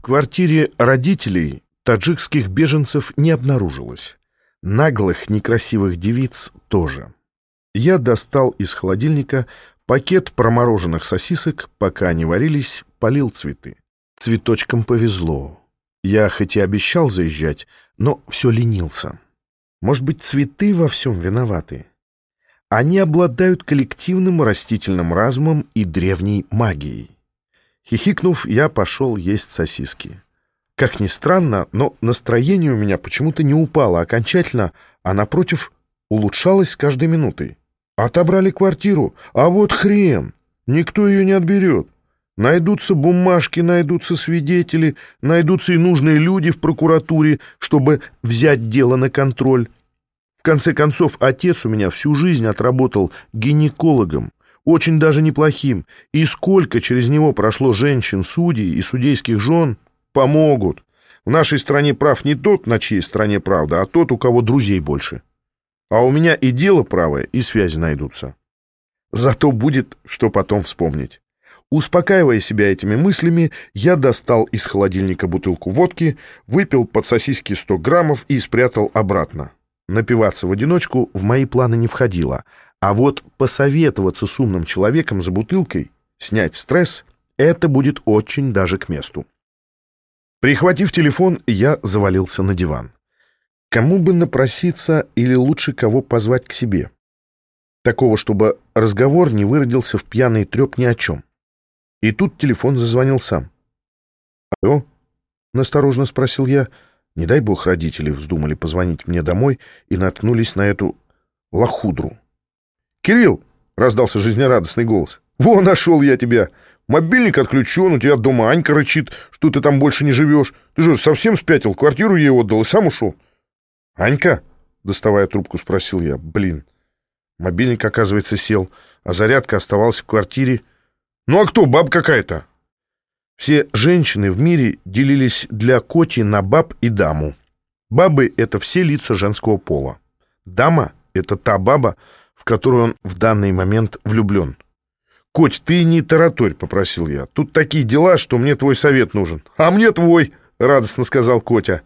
В квартире родителей таджикских беженцев не обнаружилось. Наглых, некрасивых девиц тоже. Я достал из холодильника пакет промороженных сосисок, пока они варились, полил цветы. Цветочкам повезло. Я хоть и обещал заезжать, но все ленился. Может быть, цветы во всем виноваты? Они обладают коллективным растительным разумом и древней магией. Хихикнув, я пошел есть сосиски. Как ни странно, но настроение у меня почему-то не упало окончательно, а напротив улучшалось с каждой минутой. Отобрали квартиру, а вот хрен, никто ее не отберет. Найдутся бумажки, найдутся свидетели, найдутся и нужные люди в прокуратуре, чтобы взять дело на контроль. В конце концов, отец у меня всю жизнь отработал гинекологом, очень даже неплохим, и сколько через него прошло женщин, судей и судейских жен — Помогут. В нашей стране прав не тот, на чьей стороне правда, а тот, у кого друзей больше. А у меня и дело правое, и связи найдутся. Зато будет, что потом вспомнить. Успокаивая себя этими мыслями, я достал из холодильника бутылку водки, выпил под сосиски 100 граммов и спрятал обратно. Напиваться в одиночку в мои планы не входило, а вот посоветоваться с умным человеком за бутылкой, снять стресс — это будет очень даже к месту. Прихватив телефон, я завалился на диван. Кому бы напроситься или лучше кого позвать к себе? Такого, чтобы разговор не выродился в пьяный треп ни о чем. И тут телефон зазвонил сам. «Алло?» — насторожно спросил я. Не дай бог родители вздумали позвонить мне домой и наткнулись на эту лохудру. «Кирилл!» — раздался жизнерадостный голос. «Во, нашел я тебя! Мобильник отключен, у тебя дома Анька рычит, что ты там больше не живешь. Ты же совсем спятил, квартиру ей отдал и сам ушел. Анька? Доставая трубку, спросил я. Блин. Мобильник, оказывается, сел, а зарядка оставалась в квартире. Ну а кто, баб какая-то? Все женщины в мире делились для Коти на баб и даму. Бабы — это все лица женского пола. Дама — это та баба, которую он в данный момент влюблен. «Коть, ты не тараторь», — попросил я. «Тут такие дела, что мне твой совет нужен». «А мне твой», — радостно сказал Котя.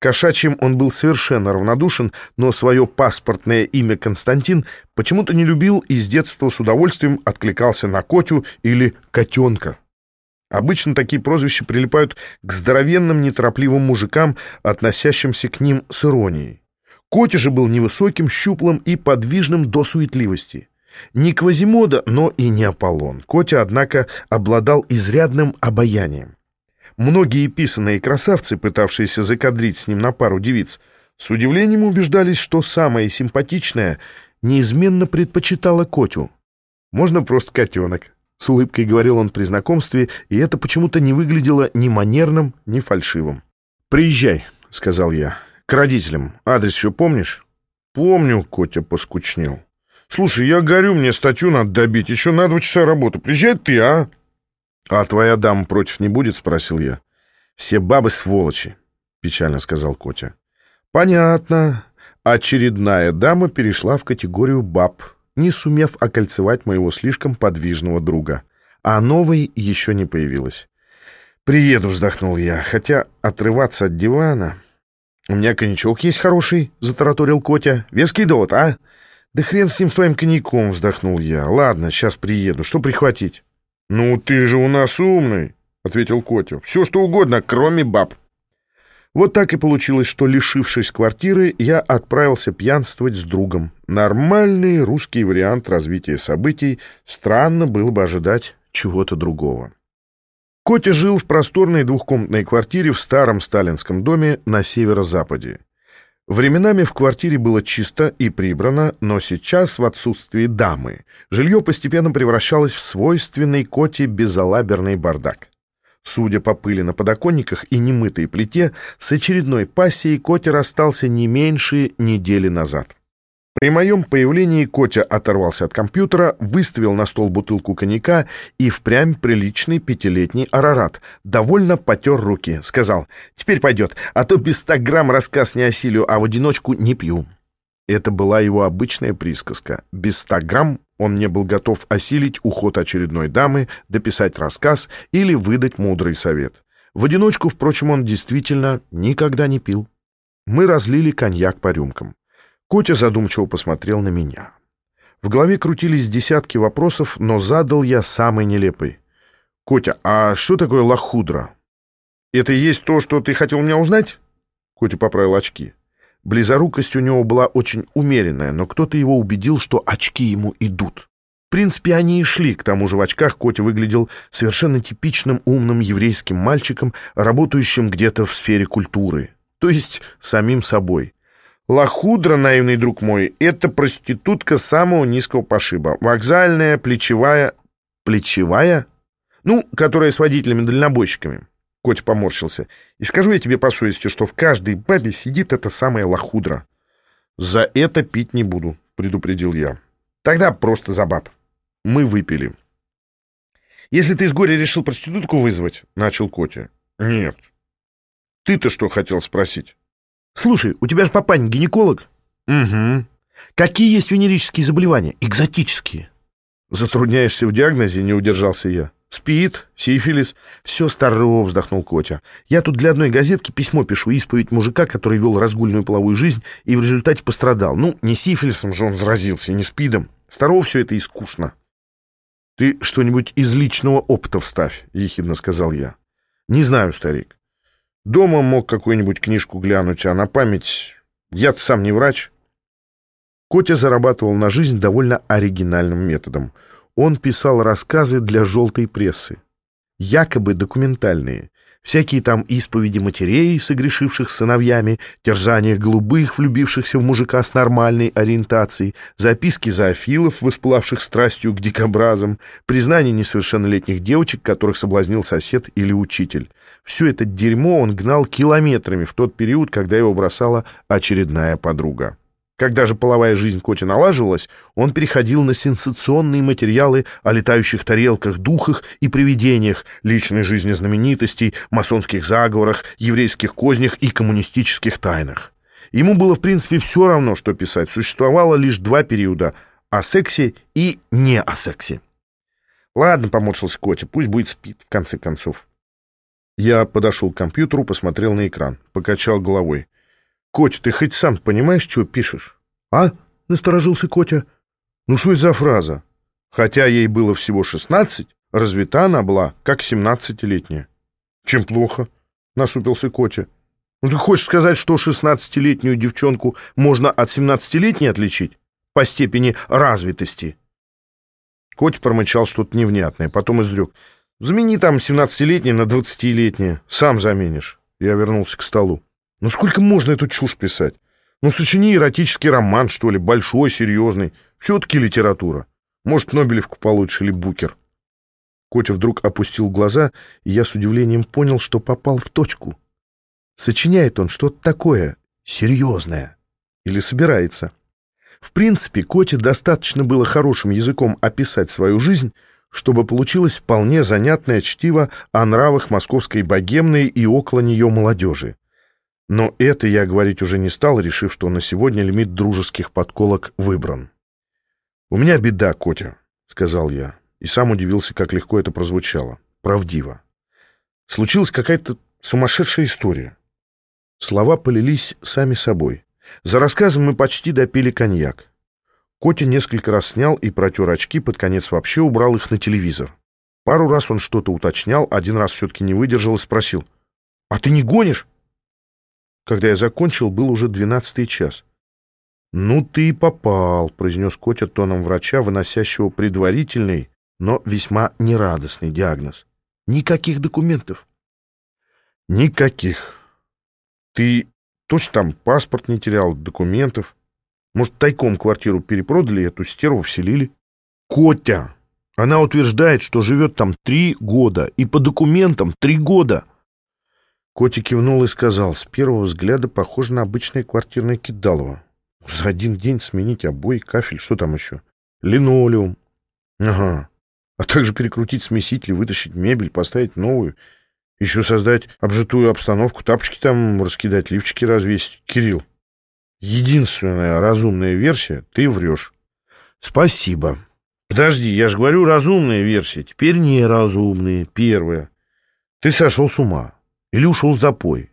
Кошачьим он был совершенно равнодушен, но свое паспортное имя Константин почему-то не любил и с детства с удовольствием откликался на Котю или Котенка. Обычно такие прозвища прилипают к здоровенным неторопливым мужикам, относящимся к ним с иронией. Котя же был невысоким, щуплым и подвижным до суетливости. Не Квазимода, но и не Аполлон. Котя, однако, обладал изрядным обаянием. Многие писанные красавцы, пытавшиеся закадрить с ним на пару девиц, с удивлением убеждались, что самая симпатичная неизменно предпочитала Котю. «Можно просто котенок», — с улыбкой говорил он при знакомстве, и это почему-то не выглядело ни манерным, ни фальшивым. «Приезжай», — сказал я, — «к родителям. Адрес еще помнишь?» «Помню», — Котя поскучнел. Слушай, я горю, мне статью надо добить. Еще на два часа работы. Приезжай ты, а? А твоя дама против не будет? Спросил я. Все бабы сволочи, печально сказал Котя. Понятно. Очередная дама перешла в категорию баб, не сумев окольцевать моего слишком подвижного друга. А новой еще не появилась. «Приеду», — вздохнул я, хотя отрываться от дивана... «У меня коньячок есть хороший», — затараторил Котя. «Веский довод, а?» «Да хрен с ним, с твоим коньяком!» — вздохнул я. «Ладно, сейчас приеду. Что прихватить?» «Ну, ты же у нас умный!» — ответил Котя. «Все, что угодно, кроме баб». Вот так и получилось, что, лишившись квартиры, я отправился пьянствовать с другом. Нормальный русский вариант развития событий. Странно было бы ожидать чего-то другого. Котя жил в просторной двухкомнатной квартире в старом сталинском доме на северо-западе. Временами в квартире было чисто и прибрано, но сейчас, в отсутствии дамы, жилье постепенно превращалось в свойственный коте безалаберный бардак. Судя по пыли на подоконниках и немытой плите, с очередной пассией Котя расстался не меньше недели назад. При моем появлении Котя оторвался от компьютера, выставил на стол бутылку коньяка и впрямь приличный пятилетний арарат. Довольно потер руки. Сказал, теперь пойдет, а то без ста грамм рассказ не осилю, а в одиночку не пью. Это была его обычная присказка. Без ста грамм он не был готов осилить уход очередной дамы, дописать рассказ или выдать мудрый совет. В одиночку, впрочем, он действительно никогда не пил. Мы разлили коньяк по рюмкам. Котя задумчиво посмотрел на меня. В голове крутились десятки вопросов, но задал я самый нелепый. «Котя, а что такое лохудра?» «Это и есть то, что ты хотел меня узнать?» Котя поправил очки. Близорукость у него была очень умеренная, но кто-то его убедил, что очки ему идут. В принципе, они и шли, к тому же в очках Котя выглядел совершенно типичным умным еврейским мальчиком, работающим где-то в сфере культуры, то есть самим собой. Лохудра, наивный друг мой, это проститутка самого низкого пошиба. Вокзальная, плечевая... Плечевая? Ну, которая с водителями-дальнобойщиками. Котя поморщился. И скажу я тебе по совести, что в каждой бабе сидит эта самая лохудра. За это пить не буду, предупредил я. Тогда просто за баб. Мы выпили. Если ты из горя решил проститутку вызвать, начал Котя. Нет. Ты-то что хотел спросить? Слушай, у тебя же папань гинеколог? Угу. Какие есть венерические заболевания? Экзотические. Затрудняешься в диагнозе, не удержался я. Спит, сифилис. Все старо, вздохнул Котя. Я тут для одной газетки письмо пишу, исповедь мужика, который вел разгульную половую жизнь и в результате пострадал. Ну, не сифилисом же он заразился, не спидом. Старого все это и скучно. Ты что-нибудь из личного опыта вставь, ехидно сказал я. Не знаю, старик. Дома мог какую-нибудь книжку глянуть, а на память... Я-то сам не врач. Котя зарабатывал на жизнь довольно оригинальным методом. Он писал рассказы для желтой прессы. Якобы документальные. Всякие там исповеди матерей, согрешивших сыновьями, терзания голубых, влюбившихся в мужика с нормальной ориентацией, записки зоофилов, воспылавших страстью к дикобразам, признания несовершеннолетних девочек, которых соблазнил сосед или учитель. Все это дерьмо он гнал километрами в тот период, когда его бросала очередная подруга. Когда же половая жизнь Коти налаживалась, он переходил на сенсационные материалы о летающих тарелках, духах и привидениях, личной жизни знаменитостей, масонских заговорах, еврейских кознях и коммунистических тайнах. Ему было, в принципе, все равно, что писать. Существовало лишь два периода — о сексе и не о сексе. «Ладно», — поморщился Котя, — «пусть будет спит, в конце концов». Я подошел к компьютеру, посмотрел на экран, покачал головой. Котя, ты хоть сам понимаешь, что пишешь? А? Насторожился Котя. Ну что это за фраза? Хотя ей было всего шестнадцать, развита она была, как семнадцатилетняя. Чем плохо? Насупился Котя. Ну ты хочешь сказать, что шестнадцатилетнюю девчонку можно от семнадцатилетней отличить? По степени развитости. Котя промычал что-то невнятное, потом изрек. Замени там семнадцатилетнее на двадцатилетнее, сам заменишь. Я вернулся к столу. Ну сколько можно эту чушь писать? Ну сочини эротический роман, что ли, большой, серьезный. Все-таки литература. Может, Нобелевку получишь или Букер. Котя вдруг опустил глаза, и я с удивлением понял, что попал в точку. Сочиняет он что-то такое, серьезное. Или собирается. В принципе, Коте достаточно было хорошим языком описать свою жизнь, чтобы получилось вполне занятное чтиво о нравах московской богемной и около нее молодежи. Но это я говорить уже не стал, решив, что на сегодня лимит дружеских подколок выбран. «У меня беда, Котя», — сказал я, и сам удивился, как легко это прозвучало. Правдиво. Случилась какая-то сумасшедшая история. Слова полились сами собой. За рассказом мы почти допили коньяк. Котя несколько раз снял и протер очки, под конец вообще убрал их на телевизор. Пару раз он что-то уточнял, один раз все-таки не выдержал и спросил. «А ты не гонишь?» Когда я закончил, был уже двенадцатый час. «Ну ты и попал», — произнес Котя тоном врача, выносящего предварительный, но весьма нерадостный диагноз. «Никаких документов». «Никаких. Ты точно там паспорт не терял, документов? Может, тайком квартиру перепродали эту стерву вселили?» «Котя! Она утверждает, что живет там три года, и по документам три года!» Котя кивнул и сказал, с первого взгляда похоже на обычное квартирное кидалово. За один день сменить обои, кафель, что там еще? Линолеум. Ага. А также перекрутить смеситель, вытащить мебель, поставить новую. Еще создать обжитую обстановку, тапочки там раскидать, лифчики развесить. Кирилл, единственная разумная версия — ты врешь. Спасибо. Подожди, я же говорю разумная версия. Теперь неразумная. Первая. Ты сошел с ума. Или ушел запой.